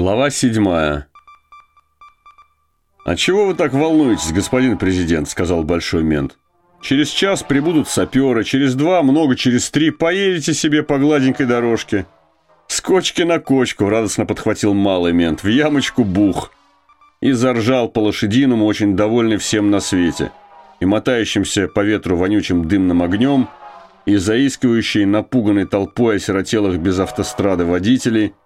Глава седьмая. «А чего вы так волнуетесь, господин президент?» – сказал большой мент. «Через час прибудут саперы, через два, много через три, поедете себе по гладенькой дорожке». «С кочки на кочку!» – радостно подхватил малый мент. «В ямочку бух!» И заржал по-лошадиному, очень довольный всем на свете. И мотающимся по ветру вонючим дымным огнем, и заискивающей напуганной толпой осиротелых без автострады водителей –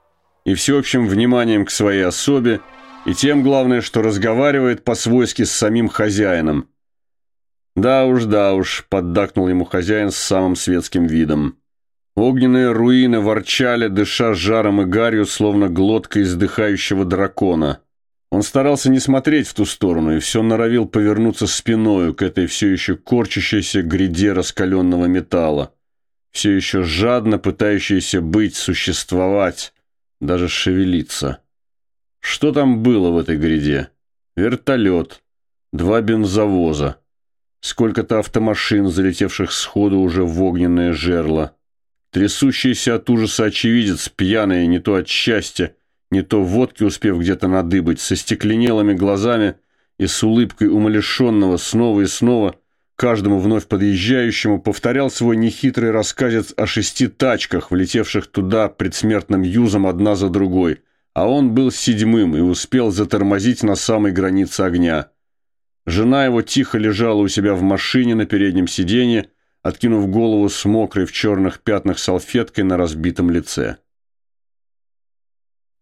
и всеобщим вниманием к своей особе, и тем, главное, что разговаривает по-свойски с самим хозяином. «Да уж, да уж», — поддакнул ему хозяин с самым светским видом. Огненные руины ворчали, дыша жаром и гарью, словно глотка издыхающего дракона. Он старался не смотреть в ту сторону и все норовил повернуться спиною к этой все еще корчащейся гряде раскаленного металла, все еще жадно пытающейся быть, существовать, даже шевелиться. Что там было в этой гряде? Вертолет, два бензовоза, сколько-то автомашин, залетевших сходу уже в огненное жерло, трясущийся от ужаса очевидец, пьяный не то от счастья, не то водки успев где-то надыбать, со стекленелыми глазами и с улыбкой умалишенного снова и снова – Каждому вновь подъезжающему повторял свой нехитрый рассказец о шести тачках, влетевших туда предсмертным юзом одна за другой, а он был седьмым и успел затормозить на самой границе огня. Жена его тихо лежала у себя в машине на переднем сиденье, откинув голову с мокрой в черных пятнах салфеткой на разбитом лице.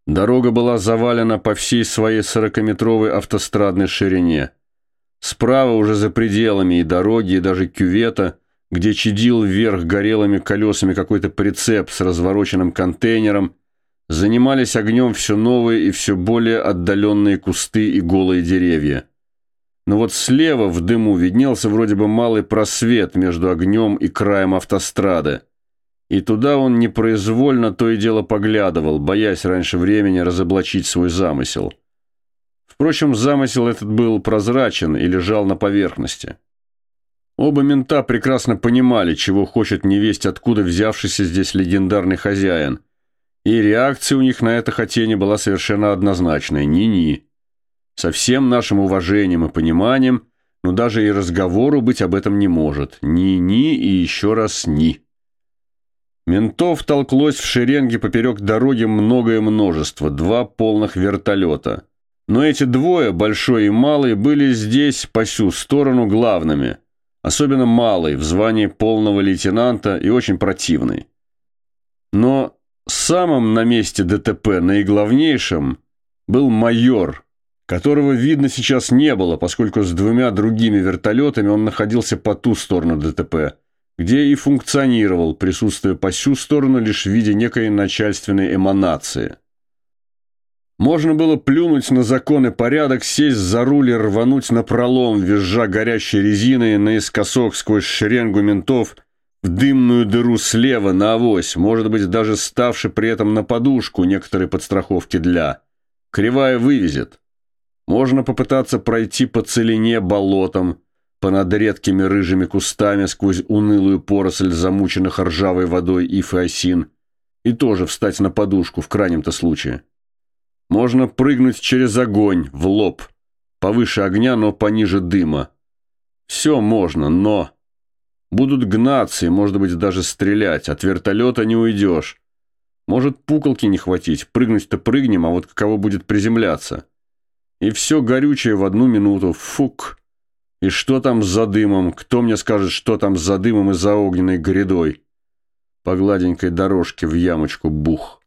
Дорога была завалена по всей своей сорокаметровой автострадной ширине – Справа уже за пределами и дороги, и даже кювета, где чадил вверх горелыми колесами какой-то прицеп с развороченным контейнером, занимались огнем все новые и все более отдаленные кусты и голые деревья. Но вот слева в дыму виднелся вроде бы малый просвет между огнем и краем автострады. И туда он непроизвольно то и дело поглядывал, боясь раньше времени разоблачить свой замысел. Впрочем, замысел этот был прозрачен и лежал на поверхности. Оба мента прекрасно понимали, чего хочет невесть, откуда взявшийся здесь легендарный хозяин. И реакция у них на это хотение была совершенно однозначной – ни-ни. Со всем нашим уважением и пониманием, но даже и разговору быть об этом не может. Ни-ни и еще раз ни. Ментов толклось в шеренге поперек дороги многое множество, два полных вертолета – но эти двое, большой и малый, были здесь по всю сторону главными. Особенно малый, в звании полного лейтенанта и очень противный. Но самым на месте ДТП, наиглавнейшим, был майор, которого видно сейчас не было, поскольку с двумя другими вертолетами он находился по ту сторону ДТП, где и функционировал, присутствуя по всю сторону лишь в виде некой начальственной эманации – можно было плюнуть на закон и порядок, сесть за руль и рвануть на пролом, визжа горящей резиной наискосок сквозь шеренгу ментов в дымную дыру слева на авось, может быть, даже ставший при этом на подушку некоторой подстраховки для. Кривая вывезет. Можно попытаться пройти по целине болотом, понад редкими рыжими кустами сквозь унылую поросль замученных ржавой водой и осин, и тоже встать на подушку в крайнем-то случае. Можно прыгнуть через огонь, в лоб. Повыше огня, но пониже дыма. Все можно, но... Будут гнаться и, может быть, даже стрелять. От вертолета не уйдешь. Может, пуколки не хватить. Прыгнуть-то прыгнем, а вот каково будет приземляться. И все горючее в одну минуту. Фук. И что там за дымом? Кто мне скажет, что там за дымом и за огненной грядой? По гладенькой дорожке в ямочку бух.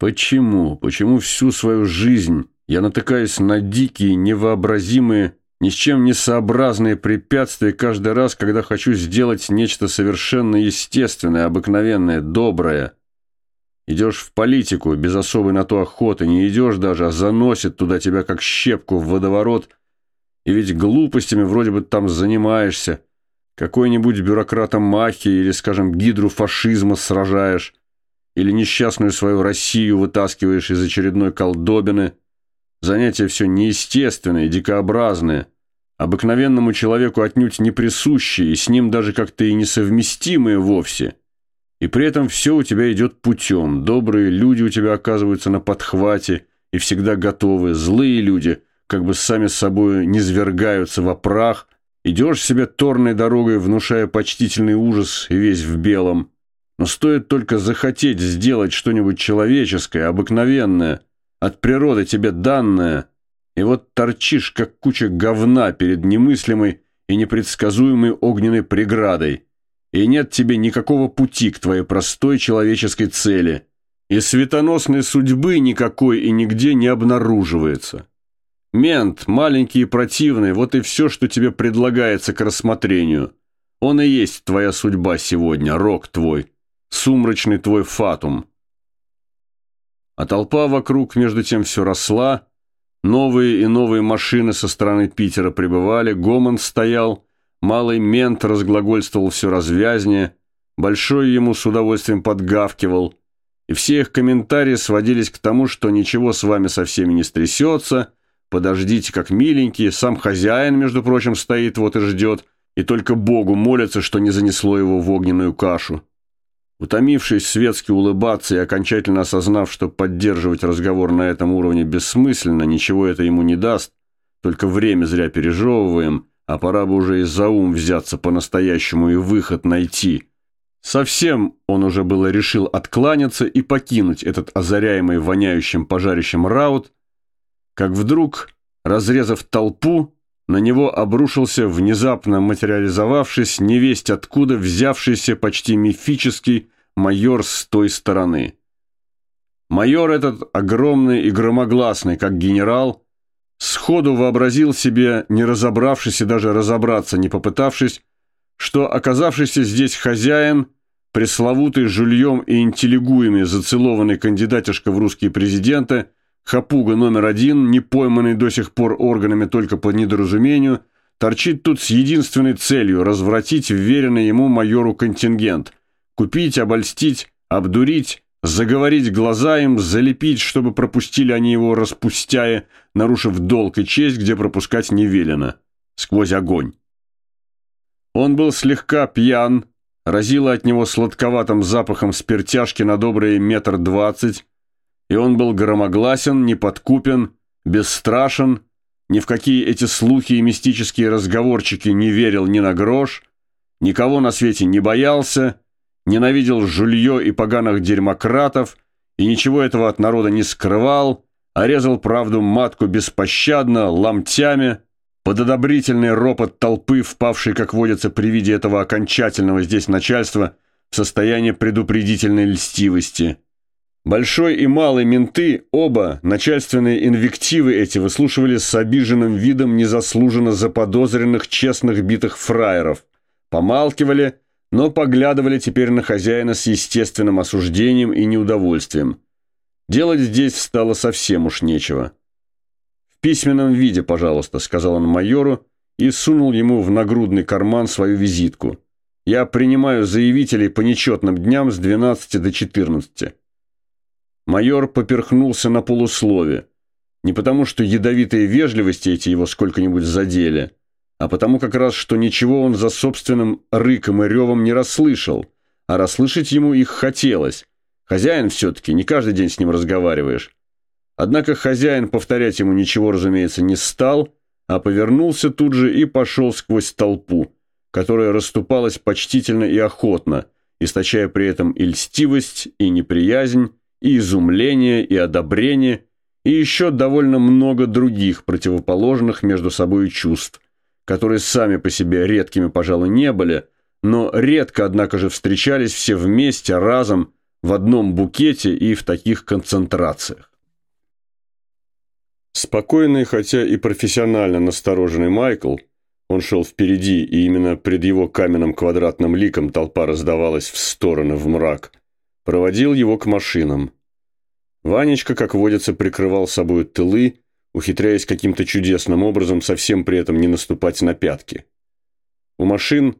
Почему? Почему всю свою жизнь я натыкаюсь на дикие, невообразимые, ни с чем не сообразные препятствия каждый раз, когда хочу сделать нечто совершенно естественное, обыкновенное, доброе? Идешь в политику, без особой на то охоты, не идешь даже, а заносит туда тебя как щепку в водоворот, и ведь глупостями вроде бы там занимаешься, какой-нибудь бюрократом мафии или, скажем, гидру фашизма сражаешь, или несчастную свою Россию вытаскиваешь из очередной колдобины. Занятия все неестественные, дикообразные, обыкновенному человеку отнюдь не присущие, и с ним даже как-то и несовместимые вовсе. И при этом все у тебя идет путем. Добрые люди у тебя оказываются на подхвате и всегда готовы. Злые люди как бы сами с собой не свергаются во прах. Идешь себе торной дорогой, внушая почтительный ужас и весь в белом. Но стоит только захотеть сделать что-нибудь человеческое, обыкновенное, от природы тебе данное, и вот торчишь, как куча говна перед немыслимой и непредсказуемой огненной преградой, и нет тебе никакого пути к твоей простой человеческой цели, и светоносной судьбы никакой и нигде не обнаруживается. Мент, маленький и противный, вот и все, что тебе предлагается к рассмотрению. Он и есть твоя судьба сегодня, рок твой, сумрачный твой фатум. А толпа вокруг между тем все росла, новые и новые машины со стороны Питера прибывали, гомон стоял, малый мент разглагольствовал все развязнее, большой ему с удовольствием подгавкивал, и все их комментарии сводились к тому, что ничего с вами со всеми не стрясется, подождите как миленькие, сам хозяин, между прочим, стоит вот и ждет, и только Богу молится, что не занесло его в огненную кашу. Утомившись светски улыбаться и окончательно осознав, что поддерживать разговор на этом уровне бессмысленно, ничего это ему не даст, только время зря пережевываем, а пора бы уже и за ум взяться по-настоящему и выход найти. Совсем он уже было решил откланяться и покинуть этот озаряемый воняющим пожарищем раут, как вдруг, разрезав толпу, на него обрушился внезапно материализовавшись, невесть откуда взявшийся почти мифический майор с той стороны. Майор этот, огромный и громогласный, как генерал, сходу вообразил себе, не разобравшись и даже разобраться не попытавшись, что оказавшийся здесь хозяин, пресловутый жульем и интеллигуями зацелованный кандидатишка в русские президенты – Хапуга номер один, не пойманный до сих пор органами только по недоразумению, торчит тут с единственной целью – развратить вверенный ему майору контингент. Купить, обольстить, обдурить, заговорить глаза им, залепить, чтобы пропустили они его распустяя, нарушив долг и честь, где пропускать не велено. Сквозь огонь. Он был слегка пьян, разило от него сладковатым запахом спиртяшки на добрые метр двадцать, и он был громогласен, неподкупен, бесстрашен, ни в какие эти слухи и мистические разговорчики не верил ни на грош, никого на свете не боялся, ненавидел жулье и поганых дерьмократов и ничего этого от народа не скрывал, а резал правду матку беспощадно, ломтями, под одобрительный ропот толпы, впавшей, как водится, при виде этого окончательного здесь начальства, в состояние предупредительной льстивости – Большой и малый менты, оба, начальственные инвективы эти, выслушивали с обиженным видом незаслуженно заподозренных честных битых фраеров. Помалкивали, но поглядывали теперь на хозяина с естественным осуждением и неудовольствием. Делать здесь стало совсем уж нечего. «В письменном виде, пожалуйста», — сказал он майору и сунул ему в нагрудный карман свою визитку. «Я принимаю заявителей по нечетным дням с 12 до 14. Майор поперхнулся на полуслове. Не потому, что ядовитые вежливости эти его сколько-нибудь задели, а потому как раз, что ничего он за собственным рыком и ревом не расслышал, а расслышать ему их хотелось. Хозяин все-таки, не каждый день с ним разговариваешь. Однако хозяин повторять ему ничего, разумеется, не стал, а повернулся тут же и пошел сквозь толпу, которая расступалась почтительно и охотно, источая при этом и льстивость, и неприязнь, и изумление, и одобрение, и еще довольно много других противоположных между собой чувств, которые сами по себе редкими, пожалуй, не были, но редко, однако же, встречались все вместе, разом, в одном букете и в таких концентрациях. Спокойный, хотя и профессионально настороженный Майкл, он шел впереди, и именно пред его каменным квадратным ликом толпа раздавалась в стороны, в мрак – проводил его к машинам. Ванечка, как водится, прикрывал собой тылы, ухитряясь каким-то чудесным образом совсем при этом не наступать на пятки. У машин,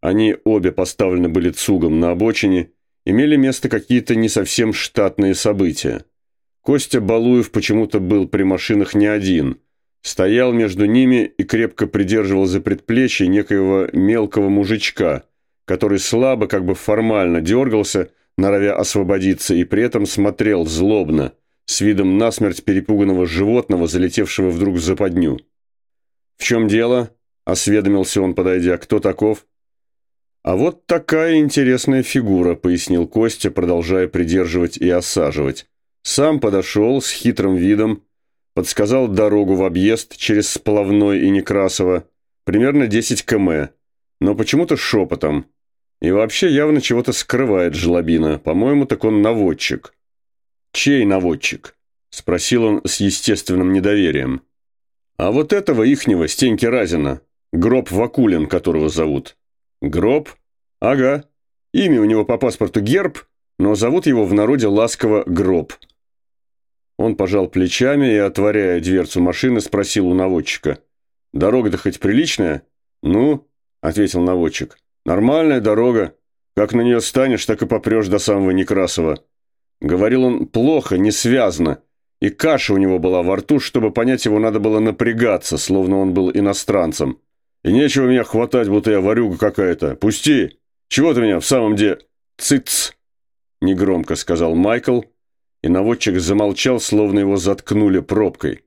они обе поставлены были цугом на обочине, имели место какие-то не совсем штатные события. Костя Балуев почему-то был при машинах не один, стоял между ними и крепко придерживал за предплечье некоего мелкого мужичка – который слабо, как бы формально дергался, норовя освободиться, и при этом смотрел злобно, с видом насмерть перепуганного животного, залетевшего вдруг в западню. «В чем дело?» – осведомился он, подойдя. «Кто таков?» «А вот такая интересная фигура», – пояснил Костя, продолжая придерживать и осаживать. Сам подошел с хитрым видом, подсказал дорогу в объезд через Сплавной и Некрасово, примерно 10 км, но почему-то шепотом. И вообще явно чего-то скрывает жлобина, по-моему, так он наводчик. «Чей наводчик?» – спросил он с естественным недоверием. «А вот этого ихнего, Стеньки Разина, Гроб Вакулин, которого зовут». «Гроб? Ага. Имя у него по паспорту Герб, но зовут его в народе ласково Гроб». Он пожал плечами и, отворяя дверцу машины, спросил у наводчика. «Дорога-то хоть приличная?» «Ну?» – ответил наводчик. «Нормальная дорога. Как на нее станешь, так и попрешь до самого Некрасова». Говорил он плохо, несвязно, и каша у него была во рту, чтобы понять его надо было напрягаться, словно он был иностранцем. «И нечего меня хватать, будто я ворюга какая-то. Пусти! Чего ты меня в самом деле...» «Цыц!» – негромко сказал Майкл, и наводчик замолчал, словно его заткнули пробкой.